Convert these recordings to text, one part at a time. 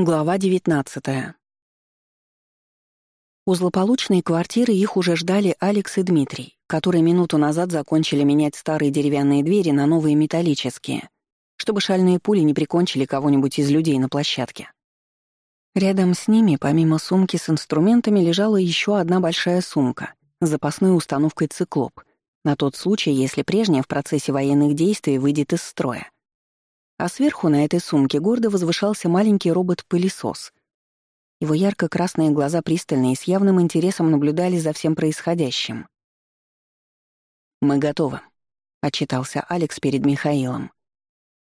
Глава 19. У злополучной квартиры их уже ждали Алекс и Дмитрий, которые минуту назад закончили менять старые деревянные двери на новые металлические, чтобы шальные пули не прикончили кого-нибудь из людей на площадке. Рядом с ними, помимо сумки с инструментами, лежала еще одна большая сумка с запасной установкой «Циклоп», на тот случай, если прежняя в процессе военных действий выйдет из строя. А сверху на этой сумке гордо возвышался маленький робот-пылесос. Его ярко-красные глаза пристально и с явным интересом наблюдали за всем происходящим. «Мы готовы», — отчитался Алекс перед Михаилом.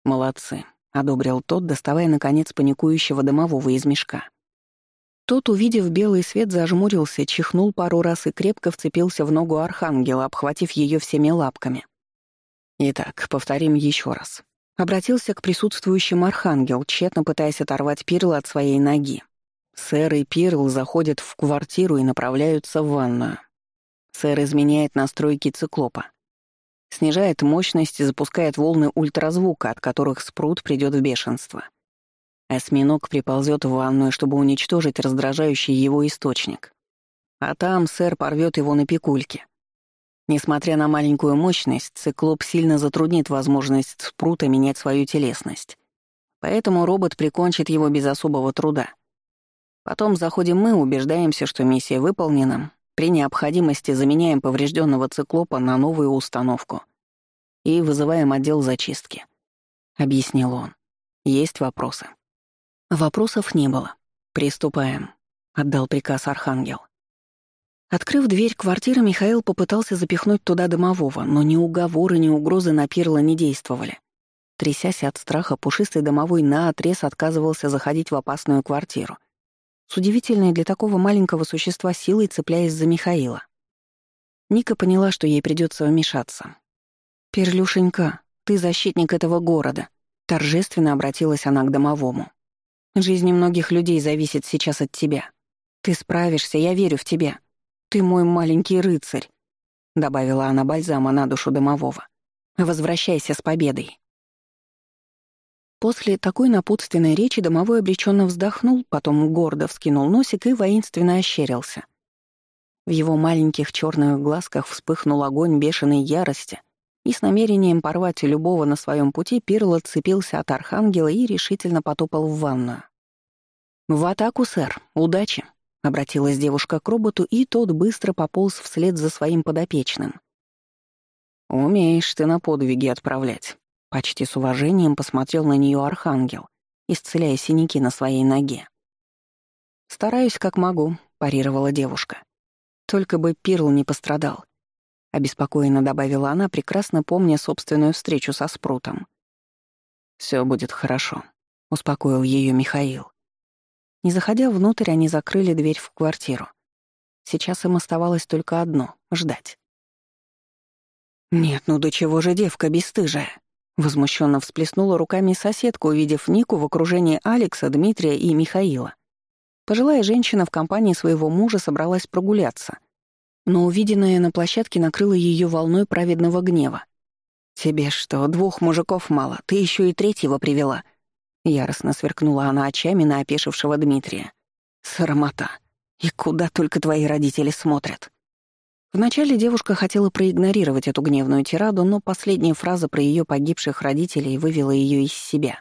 «Молодцы», — одобрил тот, доставая, наконец, паникующего домового из мешка. Тот, увидев белый свет, зажмурился, чихнул пару раз и крепко вцепился в ногу Архангела, обхватив ее всеми лапками. «Итак, повторим еще раз», обратился к присутствующим архангел, тщетно пытаясь оторвать Пирл от своей ноги. Сэр и Пирл заходят в квартиру и направляются в ванную. Сэр изменяет настройки циклопа. Снижает мощность и запускает волны ультразвука, от которых спрут придет в бешенство. Осьминог приползет в ванную, чтобы уничтожить раздражающий его источник. А там сэр порвет его на пикульке. Несмотря на маленькую мощность, циклоп сильно затруднит возможность спрута менять свою телесность. Поэтому робот прикончит его без особого труда. Потом заходим мы, убеждаемся, что миссия выполнена. При необходимости заменяем поврежденного циклопа на новую установку. И вызываем отдел зачистки. Объяснил он. Есть вопросы. Вопросов не было. Приступаем. Отдал приказ Архангел. Открыв дверь квартиры, Михаил попытался запихнуть туда домового, но ни уговоры, ни угрозы на Пирла не действовали. Трясясь от страха, пушистый домовой наотрез отказывался заходить в опасную квартиру. С удивительной для такого маленького существа силой цепляясь за Михаила. Ника поняла, что ей придется вмешаться. «Перлюшенька, ты защитник этого города», — торжественно обратилась она к домовому. «Жизнь многих людей зависит сейчас от тебя. Ты справишься, я верю в тебя ты мой маленький рыцарь», — добавила она бальзама на душу домового. «Возвращайся с победой». После такой напутственной речи домовой обреченно вздохнул, потом гордо вскинул носик и воинственно ощерился. В его маленьких черных глазках вспыхнул огонь бешеной ярости, и с намерением порвать любого на своем пути Пирл отцепился от архангела и решительно потопал в ванную. «В атаку, сэр! Удачи!» Обратилась девушка к роботу, и тот быстро пополз вслед за своим подопечным. «Умеешь ты на подвиги отправлять», — почти с уважением посмотрел на нее архангел, исцеляя синяки на своей ноге. «Стараюсь, как могу», — парировала девушка. «Только бы Пирл не пострадал», — обеспокоенно добавила она, прекрасно помня собственную встречу со Спрутом. «Все будет хорошо», — успокоил ее Михаил. Не заходя внутрь, они закрыли дверь в квартиру. Сейчас им оставалось только одно — ждать. «Нет, ну до чего же девка бесстыжая?» Возмущенно всплеснула руками соседка, увидев Нику в окружении Алекса, Дмитрия и Михаила. Пожилая женщина в компании своего мужа собралась прогуляться. Но увиденное на площадке накрыло ее волной праведного гнева. «Тебе что, двух мужиков мало, ты еще и третьего привела», Яростно сверкнула она очами на опешившего Дмитрия. «Срамота! И куда только твои родители смотрят!» Вначале девушка хотела проигнорировать эту гневную тираду, но последняя фраза про ее погибших родителей вывела ее из себя.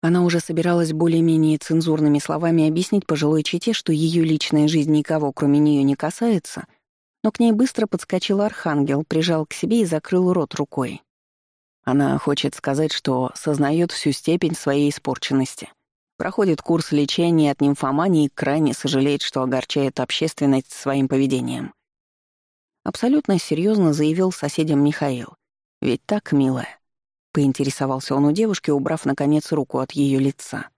Она уже собиралась более-менее цензурными словами объяснить пожилой чете, что ее личная жизнь никого, кроме нее, не касается, но к ней быстро подскочил архангел, прижал к себе и закрыл рот рукой. Она хочет сказать, что сознает всю степень своей испорченности. Проходит курс лечения от нимфомании и крайне сожалеет, что огорчает общественность своим поведением. Абсолютно серьезно заявил соседям Михаил. «Ведь так, милая?» — поинтересовался он у девушки, убрав, наконец, руку от ее лица.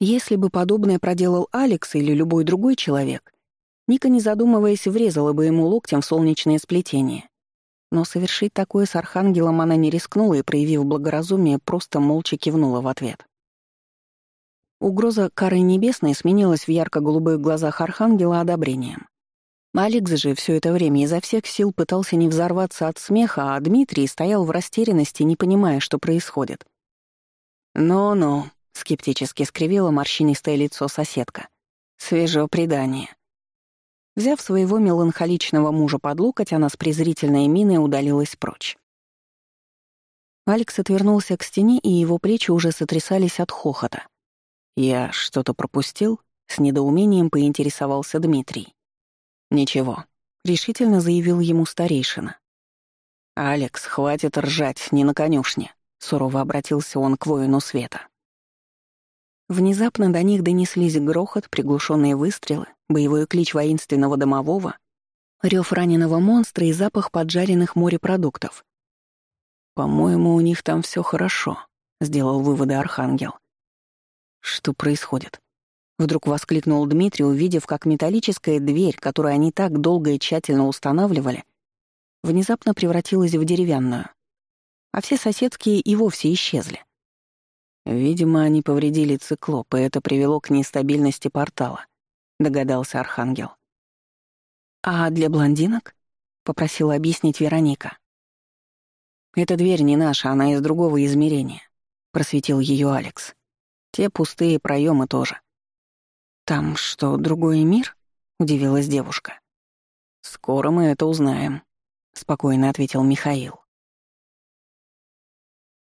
Если бы подобное проделал Алекс или любой другой человек, Ника, не задумываясь, врезала бы ему локтем в солнечное сплетение. Но совершить такое с Архангелом она не рискнула и, проявив благоразумие, просто молча кивнула в ответ. Угроза кары небесной сменилась в ярко-голубых глазах Архангела одобрением. Алекс же все это время изо всех сил пытался не взорваться от смеха, а Дмитрий стоял в растерянности, не понимая, что происходит. «Ну-ну», — скептически скривило морщинистое лицо соседка. «Свежо предание». Взяв своего меланхоличного мужа под локоть, она с презрительной миной удалилась прочь. Алекс отвернулся к стене, и его плечи уже сотрясались от хохота. «Я что-то пропустил?» — с недоумением поинтересовался Дмитрий. «Ничего», — решительно заявил ему старейшина. «Алекс, хватит ржать, не на конюшне», — сурово обратился он к воину света. Внезапно до них донеслись грохот, приглушенные выстрелы, боевой клич воинственного домового, рев раненого монстра и запах поджаренных морепродуктов. «По-моему, у них там все хорошо», — сделал выводы Архангел. «Что происходит?» Вдруг воскликнул Дмитрий, увидев, как металлическая дверь, которую они так долго и тщательно устанавливали, внезапно превратилась в деревянную. А все соседские и вовсе исчезли. Видимо, они повредили циклоп, и это привело к нестабильности портала, догадался Архангел. А для блондинок? попросила объяснить Вероника. Эта дверь не наша, она из другого измерения, просветил ее Алекс. Те пустые проемы тоже. Там что, другой мир? удивилась девушка. Скоро мы это узнаем, спокойно ответил Михаил.